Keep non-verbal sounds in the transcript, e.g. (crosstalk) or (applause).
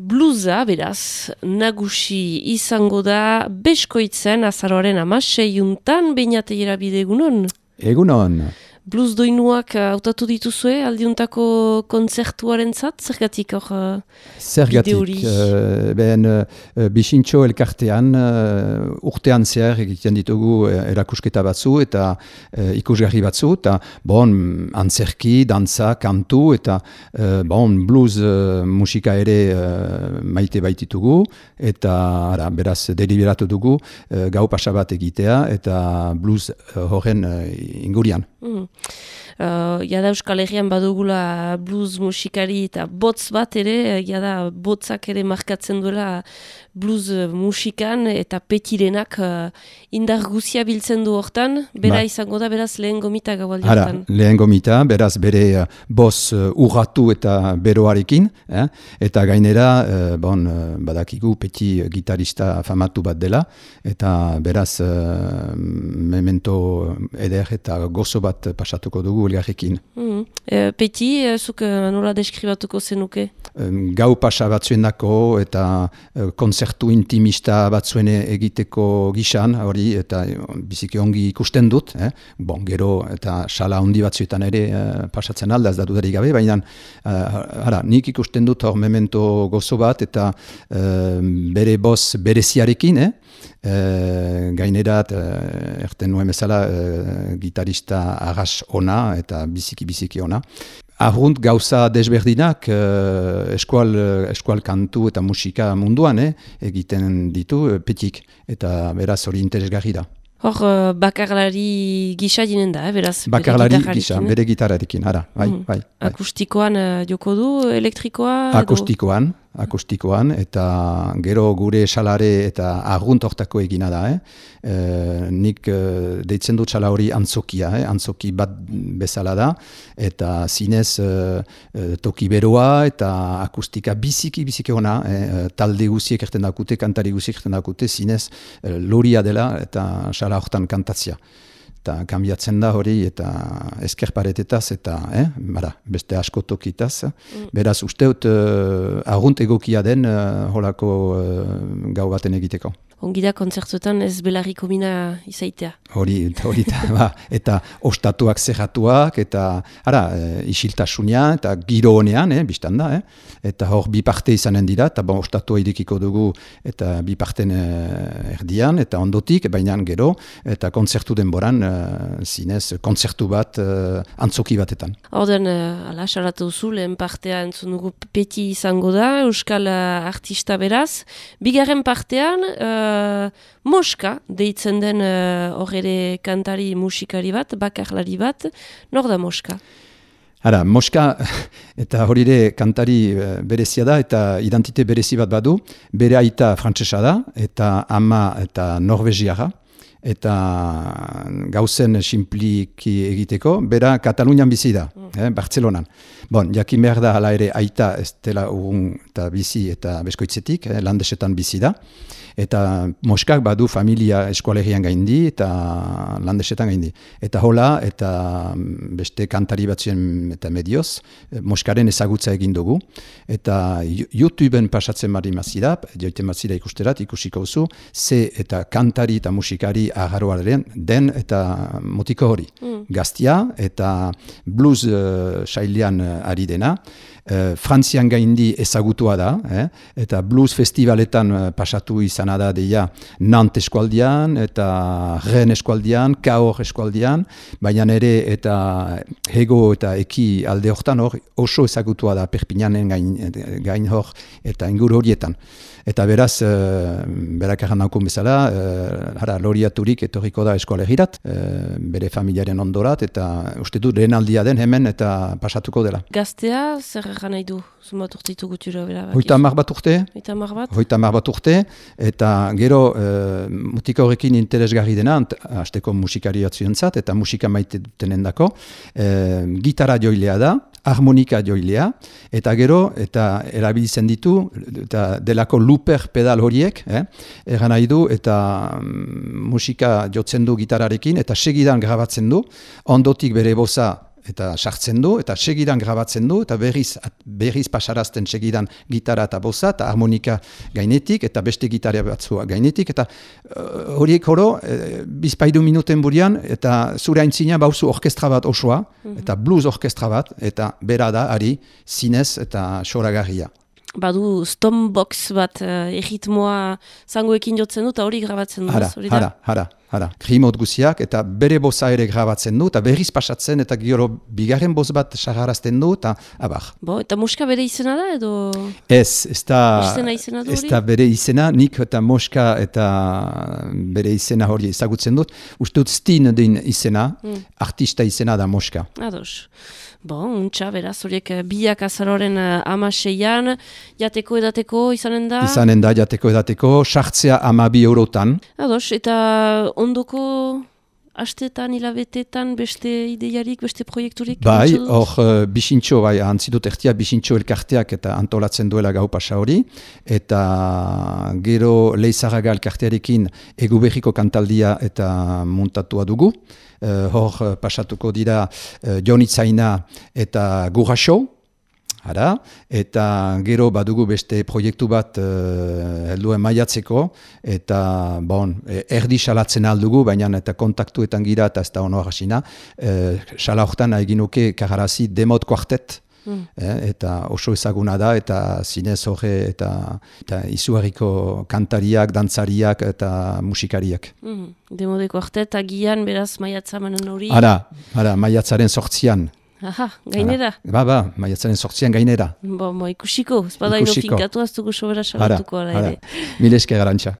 bluza, beraz, nagusi izango da, beskoitzen azaroaren amaseiuntan, bainate bidegunon? Egunon. Bluz doinuak eh, hautatu dituzue aldiuntako kontzertuaren zat, zergatik hor uh, Zergatik, uh, ben uh, bisintxo elkartean uh, urtean zer egiten ditugu erakusketa batzu eta uh, ikusgarri batzu, eta bon, antzerki, dantza, kantu, eta uh, bon, blues uh, musika ere uh, maite baititugu, eta ara, beraz deliberatu dugu uh, gau pasabat egitea, eta blues horren uh, ingurian. Mm. Uh, jada Euskal Herrian badugula blues musikari eta botz bat ere, jada botzak ere markatzen duela blues musikan eta petirenak uh, indar guzia biltzen du hortan, bera ba. izango da beraz lehen gomita gaualdi hortan. lehen gomita, beraz bere uh, boz uh, urratu eta beroarekin, eh? eta gainera, uh, bon, uh, badakigu peti gitarista famatu bat dela, eta beraz uh, memento eder eta gozo bat pasatuko dugu elgarrekin. Mm. E, peti, e, zuk nola deskribatuko zenuke? Gau pasa batzuen dako eta konzertu intimista batzuen egiteko gisan, hori, eta biziki ongi ikusten dut, eh? bon, gero eta sala handi batzuetan ere pasatzen alda, ez da dudarik gabe, baina uh, nik ikusten dut hor memento gozo bat eta bere boz bereziarekin, eh? E, gainerat, e, erten nuen bezala, e, gitarista arras ona eta biziki-biziki ona. Arrunt gauza desberdinak eskual, eskual kantu eta musika munduan egiten ditu petik eta beraz hori interesgarri da. Hor, bakarlari gisa dinen da, beraz? Bakarlari gisa, bere gitararekin, ara, bai, mm. bai, bai. Akustikoan joko du, elektrikoa? Akustikoan, akustikoan, eta gero gure salare eta aguntortako egina da. Eh? E, nik e, deitzen dut sala hori antzokia, eh? antzoki bat bezala da, eta zinez e, toki beroa eta akustika biziki biziki ona, eh? talde guziek erten dakute, kantari guziek erten dakute, zinez loria dela eta sala hortan kantatzia eta kambiatzen da hori eta esker paretetaz eta eh, bara, beste asko tokitaz. Mm. Beraz, usteut uh, agunt egokia den uh, holako uh, gau baten egiteko ongi da kontzertuetan ez belarriko mina izaitea. Hori, hori, ba, eta ostatuak zerratuak, eta ara, e, isiltasunia, eta giro honean, eh, biztan da, eh? eta hor bi parte izanen dira, eta bon, ostatua idikiko dugu, eta bi parten e, erdian, eta ondotik, baina gero, eta kontzertu denboran, e, zinez, kontzertu bat, e, antzoki batetan. Orden, e, ala, salatu zu, lehen partea entzun dugu peti izango da, Euskal artista beraz, bigarren partean, uh, Moska deitzen den uh, hor ere kantari musikari bat, bakarlari bat, nor da Moska? Hara, Moska (laughs) eta hori ere kantari uh, berezia da eta identite berezi bat badu, bere aita frantsesa da eta ama eta norvegiara eta gauzen simpliki egiteko, bera Katalunian bizi da, mm. Eh, Bartzelonan. Bon, jakin behar da hala ere aita ez dela ugun eta bizi eta beskoitzetik, eh, landesetan bizi da eta Moskak badu familia eskualegian gaindi eta landesetan gaindi. Eta hola, eta beste kantari batzuen eta medioz, Moskaren ezagutza egin dugu. Eta YouTubeen pasatzen bari mazira, joiten mazira ikusterat, ikusiko zu, ze eta kantari eta musikari agarroaren den eta motiko hori. Mm. Gaztia eta blues uh, sailean ari dena, Eh, Frantzian gaindi ezagutua da, eh? eta blues festivaletan uh, pasatu izana da deia Nant eskualdian, eta Ren eskualdian, Kaor eskualdian, baina ere eta Hego eta Eki alde hortan hor oso ezagutua da Perpignanen gain, gain hor eta ingur horietan. Eta beraz, e, berak erran bezala, e, loriaturik etorriko da eskoalegirat, e, bere familiaren ondorat, eta uste du lehen aldia den hemen eta pasatuko dela. Gaztea, zer erran nahi du, zumat urte itugu Hoita mar bat urte. Hoita mar bat? Hoita mar bat urte, eta gero e, mutika horrekin interesgarri dena, hasteko musikari zat, eta musika maite dutenen dako, e, gitarra joilea da, harmonika joilea, eta gero, eta erabiltzen ditu, eta delako luper pedal horiek, eh? eran nahi du, eta mm, musika jotzen du gitararekin, eta segidan grabatzen du, ondotik bere boza eta sartzen du, eta segidan grabatzen du, eta berriz, berriz pasarazten segidan gitara eta boza, eta harmonika gainetik, eta beste gitaria batzua gainetik, eta uh, horiek horo, e, bizpaidu minuten burian, eta zure aintzina bauzu orkestra bat osoa, mhm. eta blues orkestra bat, eta bera da, ari, zinez eta soragarria badu stombox bat uh, erritmoa zangoekin jotzen du eta hori grabatzen du. Hara, hara, hara, hara. Krimot guziak eta bere boza ere grabatzen du eta berriz pasatzen eta gero bigarren boz bat sagarazten du eta abar. Bo, eta moska bere izena da edo? Ez, ez da, ez da bere izena, nik eta moska eta bere izena hori ezagutzen dut. Uste dut stin den izena, mm. artista izena da moska. Ados. Bon, untxa, beraz, horiek eh, biak azaroren uh, amaseian, jateko edateko izanen da? Izanen da, jateko edateko, sartzea amabi eurotan. Ados, eta ondoko astetan, hilabetetan, beste ideiarik, beste proiekturik? Bai, hor, uh, bisintxo, bai, antzidut ertia, bisintxo elkarteak eta antolatzen duela gau pasa hori, eta gero leizaraga elkartearekin eguberriko kantaldia eta muntatua dugu, uh, hor uh, pasatuko dira uh, Jonitzaina eta Guraxo, Hara, eta gero badugu beste proiektu bat uh, helduen maiatzeko, eta bon, erdi salatzen aldugu, baina eta kontaktuetan gira eta ez da honoa hasina. Uh, sala horretan eginuke kararazi demot kuartet, Mm. Eh, eta oso ezaguna da, eta zinez horre, eta, eta izugarriko kantariak, dantzariak eta musikariak. Mm. Demodeko arte eta gian beraz maiatzamanen hori? Ara, ara, maiatzaren sortzian. Aha, gainera? Ba, ba, maiatzaren sortzian gainera. Bo, mo, ikusiko, espada ino finkatu aztuko sobera salatuko. Ara, ara, mileske garantxa.